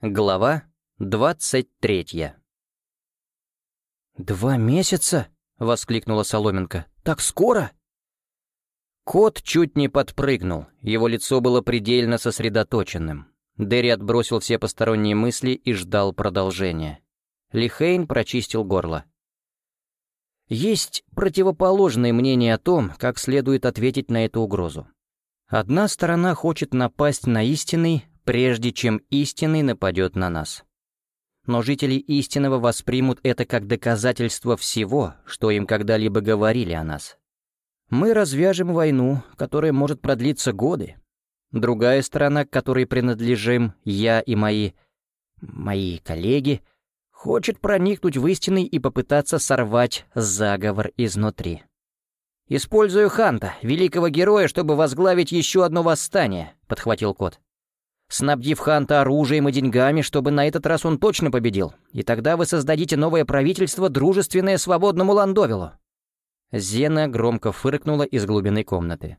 Глава двадцать третья «Два месяца?» — воскликнула Соломенко. «Так скоро?» Кот чуть не подпрыгнул, его лицо было предельно сосредоточенным. Дерри отбросил все посторонние мысли и ждал продолжения. Лихейн прочистил горло. Есть противоположное мнение о том, как следует ответить на эту угрозу. Одна сторона хочет напасть на истинный, прежде чем истинный нападет на нас. Но жители истинного воспримут это как доказательство всего, что им когда-либо говорили о нас. Мы развяжем войну, которая может продлиться годы. Другая сторона, к которой принадлежим я и мои... мои коллеги, хочет проникнуть в истинный и попытаться сорвать заговор изнутри. «Использую Ханта, великого героя, чтобы возглавить еще одно восстание», — подхватил кот снабдив Ханта оружием и деньгами, чтобы на этот раз он точно победил, и тогда вы создадите новое правительство, дружественное свободному Ландовилу». Зена громко фыркнула из глубины комнаты.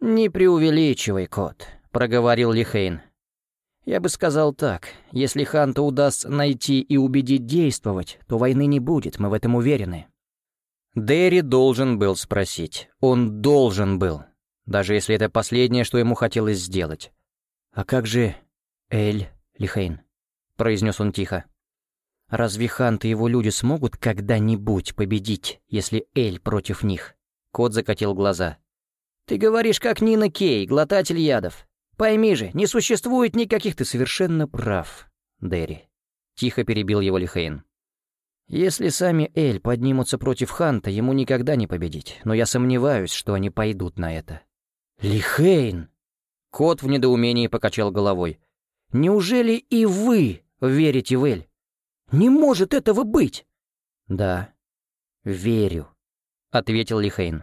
«Не преувеличивай, кот», — проговорил Лихейн. «Я бы сказал так, если Ханта удастся найти и убедить действовать, то войны не будет, мы в этом уверены». Дерри должен был спросить. Он должен был. Даже если это последнее, что ему хотелось сделать. «А как же Эль Лихейн?» — произнес он тихо. «Разве Хант и его люди смогут когда-нибудь победить, если Эль против них?» Кот закатил глаза. «Ты говоришь, как Нина Кей, глотатель ядов. Пойми же, не существует никаких...» «Ты совершенно прав, Дерри», — тихо перебил его Лихейн. «Если сами Эль поднимутся против Ханта, ему никогда не победить, но я сомневаюсь, что они пойдут на это». «Лихейн!» Кот в недоумении покачал головой. «Неужели и вы верите в Эль? Не может этого быть!» «Да, верю», — ответил Лихейн.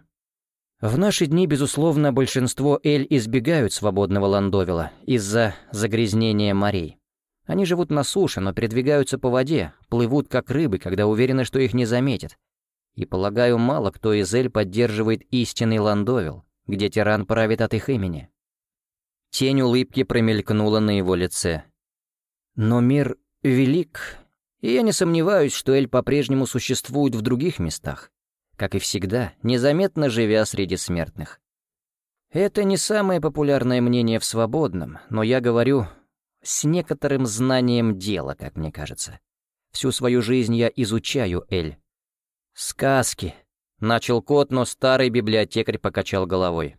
В наши дни, безусловно, большинство Эль избегают свободного Ландовила из-за загрязнения морей. Они живут на суше, но передвигаются по воде, плывут как рыбы, когда уверены, что их не заметят. И, полагаю, мало кто из Эль поддерживает истинный Ландовил, где тиран правит от их имени. Тень улыбки промелькнула на его лице. «Но мир велик, и я не сомневаюсь, что Эль по-прежнему существует в других местах, как и всегда, незаметно живя среди смертных. Это не самое популярное мнение в свободном, но я говорю с некоторым знанием дела, как мне кажется. Всю свою жизнь я изучаю Эль. «Сказки», — начал кот, но старый библиотекарь покачал головой.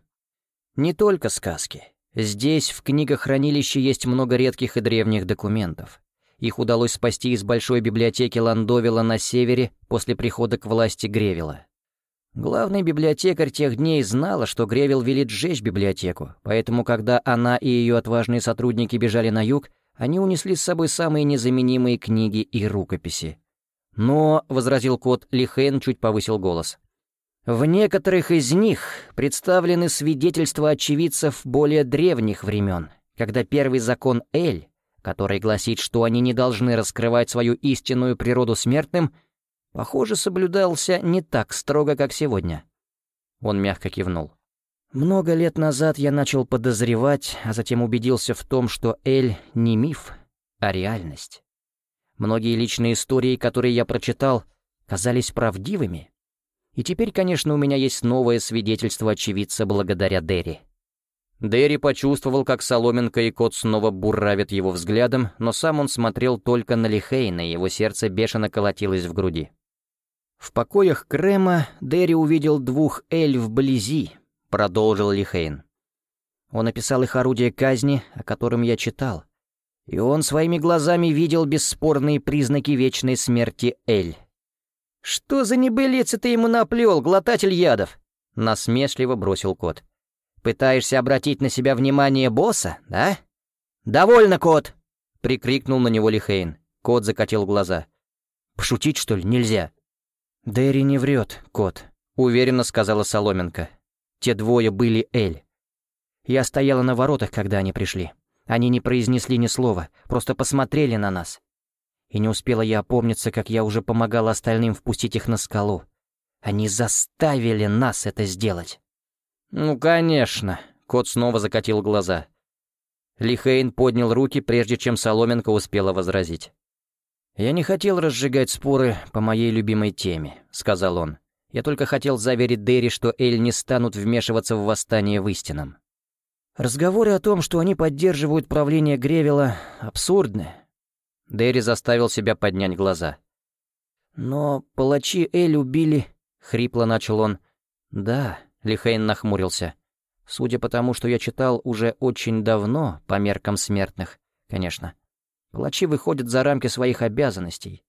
«Не только сказки. Здесь, в книгохранилище, есть много редких и древних документов. Их удалось спасти из большой библиотеки Ландовила на севере после прихода к власти Гревила. Главный библиотекарь тех дней знала, что Гревил велит сжечь библиотеку, поэтому, когда она и ее отважные сотрудники бежали на юг, они унесли с собой самые незаменимые книги и рукописи. «Но», — возразил кот, Лихен чуть повысил голос, в некоторых из них представлены свидетельства очевидцев более древних времен, когда первый закон Эль, который гласит, что они не должны раскрывать свою истинную природу смертным, похоже, соблюдался не так строго, как сегодня. Он мягко кивнул. Много лет назад я начал подозревать, а затем убедился в том, что Эль не миф, а реальность. Многие личные истории, которые я прочитал, казались правдивыми, и теперь, конечно, у меня есть новое свидетельство очевидца благодаря Дерри. Дерри почувствовал, как Соломенка и кот снова буравят его взглядом, но сам он смотрел только на Лихейна, и его сердце бешено колотилось в груди. В покоях Крема Дерри увидел двух эль вблизи, продолжил Лихейн. Он описал их орудие казни, о котором я читал. И он своими глазами видел бесспорные признаки вечной смерти Эль. «Что за небылицы ты ему наплел, глотатель ядов?» — насмешливо бросил кот. «Пытаешься обратить на себя внимание босса, да?» «Довольно, кот!» — прикрикнул на него Лихейн. Кот закатил глаза. «Пошутить, что ли, нельзя?» «Дерри не врет, кот», — уверенно сказала Соломенко. «Те двое были Эль. Я стояла на воротах, когда они пришли. Они не произнесли ни слова, просто посмотрели на нас. И не успела я опомниться, как я уже помогала остальным впустить их на скалу. Они заставили нас это сделать. «Ну, конечно», — кот снова закатил глаза. Лихейн поднял руки, прежде чем Соломенко успела возразить. «Я не хотел разжигать споры по моей любимой теме», — сказал он. «Я только хотел заверить Дерри, что Эль не станут вмешиваться в восстание в истинном. Разговоры о том, что они поддерживают правление Гревела, абсурдны». Дерри заставил себя поднять глаза. «Но палачи Эль убили...» — хрипло начал он. «Да», — Лихейн нахмурился. «Судя по тому, что я читал уже очень давно, по меркам смертных, конечно». Палачи выходят за рамки своих обязанностей.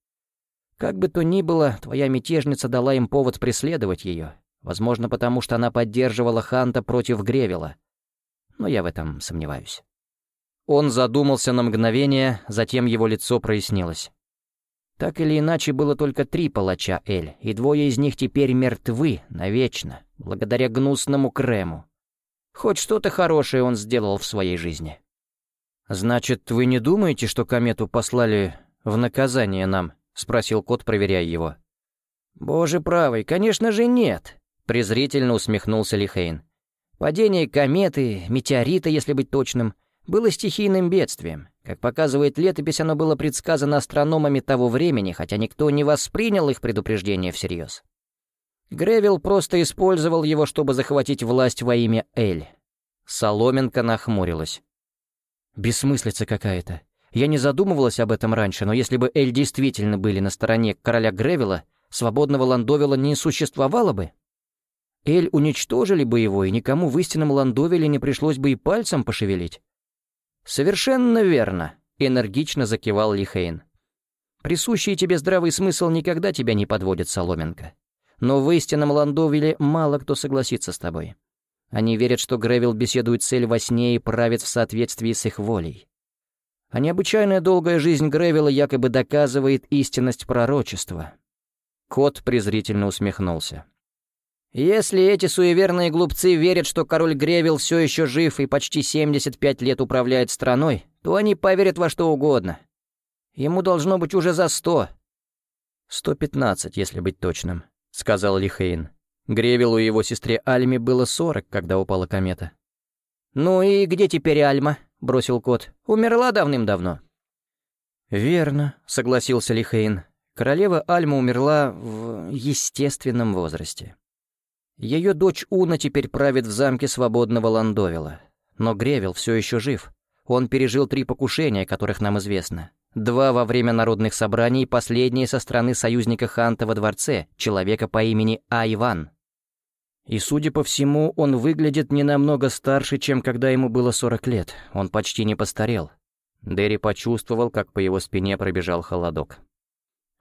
Как бы то ни было, твоя мятежница дала им повод преследовать ее. Возможно, потому что она поддерживала Ханта против Гревела. Но я в этом сомневаюсь. Он задумался на мгновение, затем его лицо прояснилось. Так или иначе, было только три палача Эль, и двое из них теперь мертвы навечно, благодаря гнусному Крему. Хоть что-то хорошее он сделал в своей жизни. «Значит, вы не думаете, что комету послали в наказание нам?» — спросил кот, проверяя его. «Боже правый, конечно же нет!» — презрительно усмехнулся Лихейн. «Падение кометы, метеорита, если быть точным, было стихийным бедствием. Как показывает летопись, оно было предсказано астрономами того времени, хотя никто не воспринял их предупреждение всерьез. Гревил просто использовал его, чтобы захватить власть во имя Эль. Соломенко нахмурилась. Бессмыслица какая-то. Я не задумывалась об этом раньше, но если бы Эль действительно были на стороне короля Гревела, свободного Ландовила не существовало бы. Эль уничтожили бы его, и никому в истинном Ландовиле не пришлось бы и пальцем пошевелить. «Совершенно верно», — энергично закивал Лихейн. «Присущий тебе здравый смысл никогда тебя не подводит, Соломенко. Но в истинном Ландовиле мало кто согласится с тобой. Они верят, что Гревил беседует цель во сне и правит в соответствии с их волей. А необычайная долгая жизнь Гревила якобы доказывает истинность пророчества. Кот презрительно усмехнулся. Если эти суеверные глупцы верят, что король Гревил все еще жив и почти 75 лет управляет страной, то они поверят во что угодно. Ему должно быть уже за сто. «Сто пятнадцать, если быть точным», — сказал Лихейн. Гревелу и его сестре Альме было сорок, когда упала комета. «Ну и где теперь Альма?» — бросил кот. «Умерла давным-давно». «Верно», — согласился Лихейн. «Королева Альма умерла в естественном возрасте. Ее дочь Уна теперь правит в замке свободного Ландовила. Но Гревел все еще жив. Он пережил три покушения, которых нам известно. Два во время народных собраний, последнее со стороны союзника Ханта во дворце, человека по имени Айван. И, судя по всему, он выглядит не намного старше, чем когда ему было 40 лет. Он почти не постарел. Дерри почувствовал, как по его спине пробежал холодок.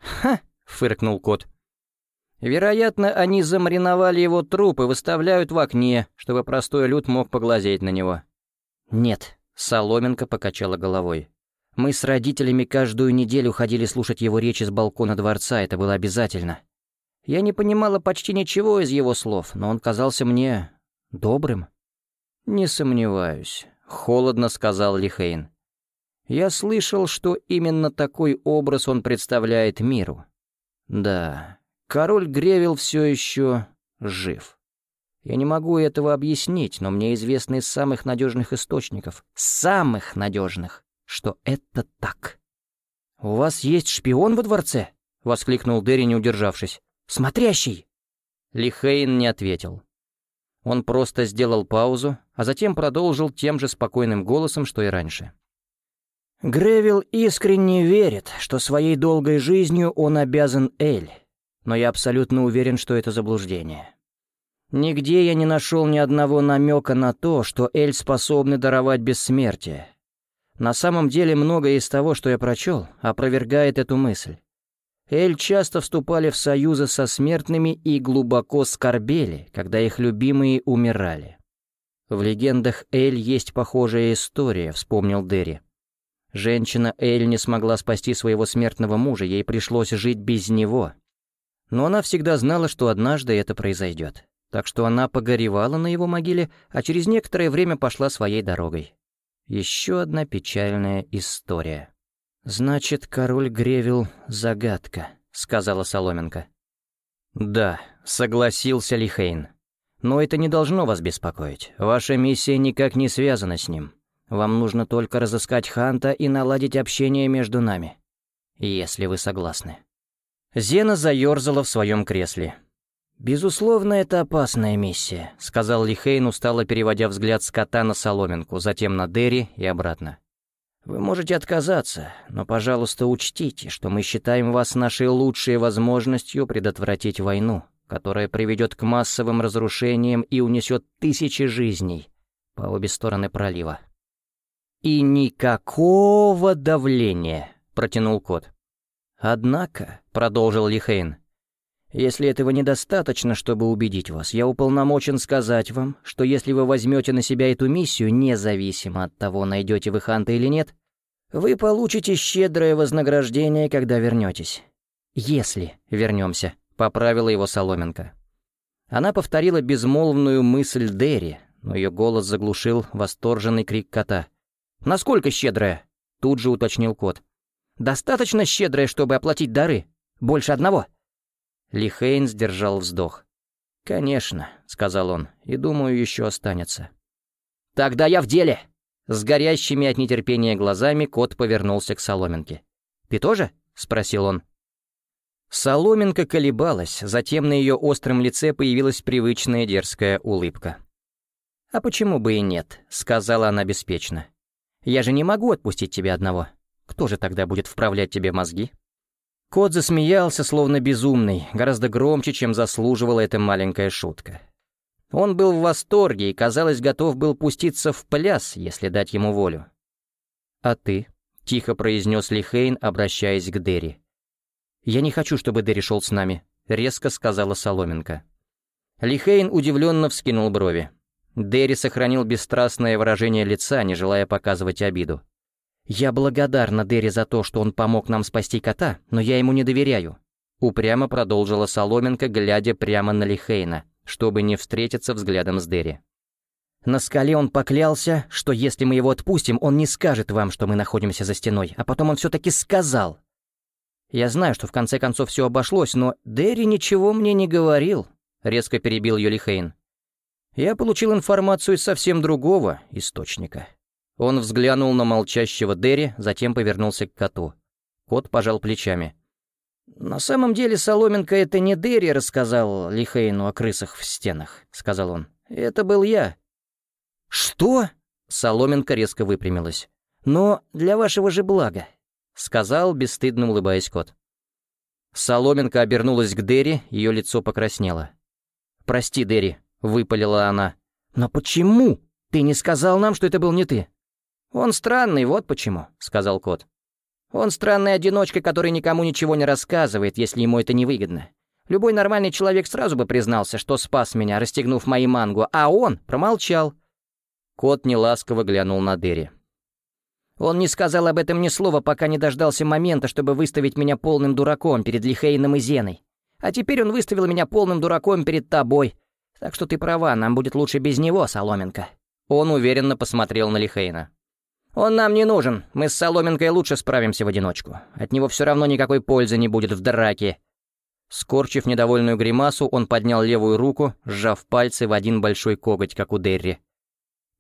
«Ха!» — фыркнул кот. «Вероятно, они замариновали его труп и выставляют в окне, чтобы простой люд мог поглазеть на него». «Нет», — Соломенко покачала головой. «Мы с родителями каждую неделю ходили слушать его речи с балкона дворца, это было обязательно. Я не понимала почти ничего из его слов, но он казался мне добрым. «Не сомневаюсь», — холодно сказал Лихейн. «Я слышал, что именно такой образ он представляет миру. Да, король Гревел все еще жив. Я не могу этого объяснить, но мне известно из самых надежных источников, самых надежных, что это так». «У вас есть шпион во дворце?» — воскликнул Дерри, не удержавшись. Смотрящий!» Лихейн не ответил. Он просто сделал паузу, а затем продолжил тем же спокойным голосом, что и раньше. «Гревил искренне верит, что своей долгой жизнью он обязан Эль, но я абсолютно уверен, что это заблуждение. Нигде я не нашел ни одного намека на то, что Эль способны даровать бессмертие. На самом деле многое из того, что я прочел, опровергает эту мысль. Эль часто вступали в союзы со смертными и глубоко скорбели, когда их любимые умирали. В легендах Эль есть похожая история, вспомнил Дерри. Женщина Эль не смогла спасти своего смертного мужа, ей пришлось жить без него. Но она всегда знала, что однажды это произойдет. Так что она погоревала на его могиле, а через некоторое время пошла своей дорогой. Еще одна печальная история. «Значит, король Гревил — загадка», — сказала Соломенко. «Да», — согласился Лихейн. «Но это не должно вас беспокоить. Ваша миссия никак не связана с ним. Вам нужно только разыскать Ханта и наладить общение между нами. Если вы согласны». Зена заерзала в своем кресле. «Безусловно, это опасная миссия», — сказал Лихейн, устало переводя взгляд с кота на соломинку, затем на Дерри и обратно. «Вы можете отказаться, но, пожалуйста, учтите, что мы считаем вас нашей лучшей возможностью предотвратить войну, которая приведет к массовым разрушениям и унесет тысячи жизней по обе стороны пролива». «И никакого давления», — протянул кот. «Однако», — продолжил Лихейн, — «если этого недостаточно, чтобы убедить вас, я уполномочен сказать вам, что если вы возьмете на себя эту миссию, независимо от того, найдете вы Ханта или нет, вы получите щедрое вознаграждение, когда вернетесь. Если вернемся», — поправила его Соломенко. Она повторила безмолвную мысль Дерри, но ее голос заглушил восторженный крик кота. «Насколько щедрое?» — тут же уточнил кот. Достаточно щедрое, чтобы оплатить дары? Больше одного?» Лихейн сдержал вздох. «Конечно», — сказал он, — «и думаю, еще останется». «Тогда я в деле!» С горящими от нетерпения глазами кот повернулся к Соломинке. «Ты тоже?» — спросил он. Соломинка колебалась, затем на ее остром лице появилась привычная дерзкая улыбка. «А почему бы и нет?» — сказала она беспечно. «Я же не могу отпустить тебя одного. Кто же тогда будет вправлять тебе мозги?» Кот засмеялся, словно безумный, гораздо громче, чем заслуживала эта маленькая шутка. Он был в восторге и, казалось, готов был пуститься в пляс, если дать ему волю. «А ты?» — тихо произнес Лихейн, обращаясь к Дерри. «Я не хочу, чтобы Дерри шел с нами», — резко сказала Соломенко. Лихейн удивленно вскинул брови. Дерри сохранил бесстрастное выражение лица, не желая показывать обиду. «Я благодарна Дерри за то, что он помог нам спасти кота, но я ему не доверяю», — упрямо продолжила Соломенко, глядя прямо на Лихейна, чтобы не встретиться взглядом с Дерри. На скале он поклялся, что если мы его отпустим, он не скажет вам, что мы находимся за стеной, а потом он все-таки сказал. Я знаю, что в конце концов все обошлось, но Дерри ничего мне не говорил, — резко перебил ее Лихейн. Я получил информацию из совсем другого источника. Он взглянул на молчащего Дерри, затем повернулся к коту. Кот пожал плечами. «На самом деле Соломенко это не Дерри рассказал Лихейну о крысах в стенах», — сказал он. «Это был я». «Что?» — Соломенко резко выпрямилась. «Но для вашего же блага», — сказал, бесстыдно улыбаясь кот. Соломенко обернулась к Дерри, ее лицо покраснело. «Прости, Дерри», — выпалила она. «Но почему? Ты не сказал нам, что это был не ты?» «Он странный, вот почему», — сказал кот. «Он странный одиночка, который никому ничего не рассказывает, если ему это невыгодно. Любой нормальный человек сразу бы признался, что спас меня, расстегнув мои мангу, а он промолчал». Кот неласково глянул на Дерри. «Он не сказал об этом ни слова, пока не дождался момента, чтобы выставить меня полным дураком перед Лихейном и Зеной. А теперь он выставил меня полным дураком перед тобой. Так что ты права, нам будет лучше без него, Соломенко». Он уверенно посмотрел на Лихейна. «Он нам не нужен, мы с Соломенкой лучше справимся в одиночку. От него все равно никакой пользы не будет в драке». Скорчив недовольную гримасу, он поднял левую руку, сжав пальцы в один большой коготь, как у Дерри.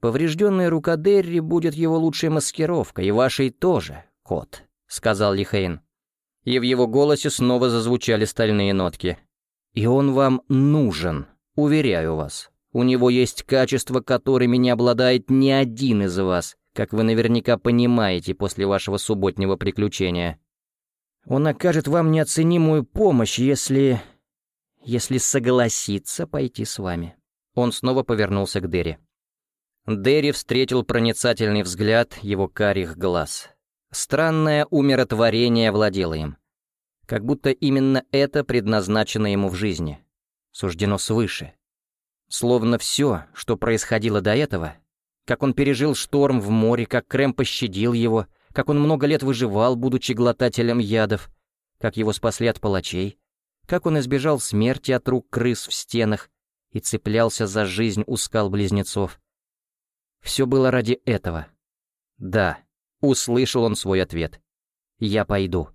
«Поврежденная рука Дерри будет его лучшей маскировкой, и вашей тоже, кот», — сказал Лихейн. И в его голосе снова зазвучали стальные нотки. «И он вам нужен, уверяю вас. У него есть качества, которыми не обладает ни один из вас, как вы наверняка понимаете после вашего субботнего приключения. Он окажет вам неоценимую помощь, если... если согласится пойти с вами». Он снова повернулся к Дерри. Дерри встретил проницательный взгляд его карих глаз. Странное умиротворение владело им. Как будто именно это предназначено ему в жизни. Суждено свыше. Словно все, что происходило до этого, как он пережил шторм в море, как Крэм пощадил его, как он много лет выживал, будучи глотателем ядов, как его спасли от палачей, как он избежал смерти от рук крыс в стенах и цеплялся за жизнь у скал близнецов. Все было ради этого. Да, услышал он свой ответ. «Я пойду».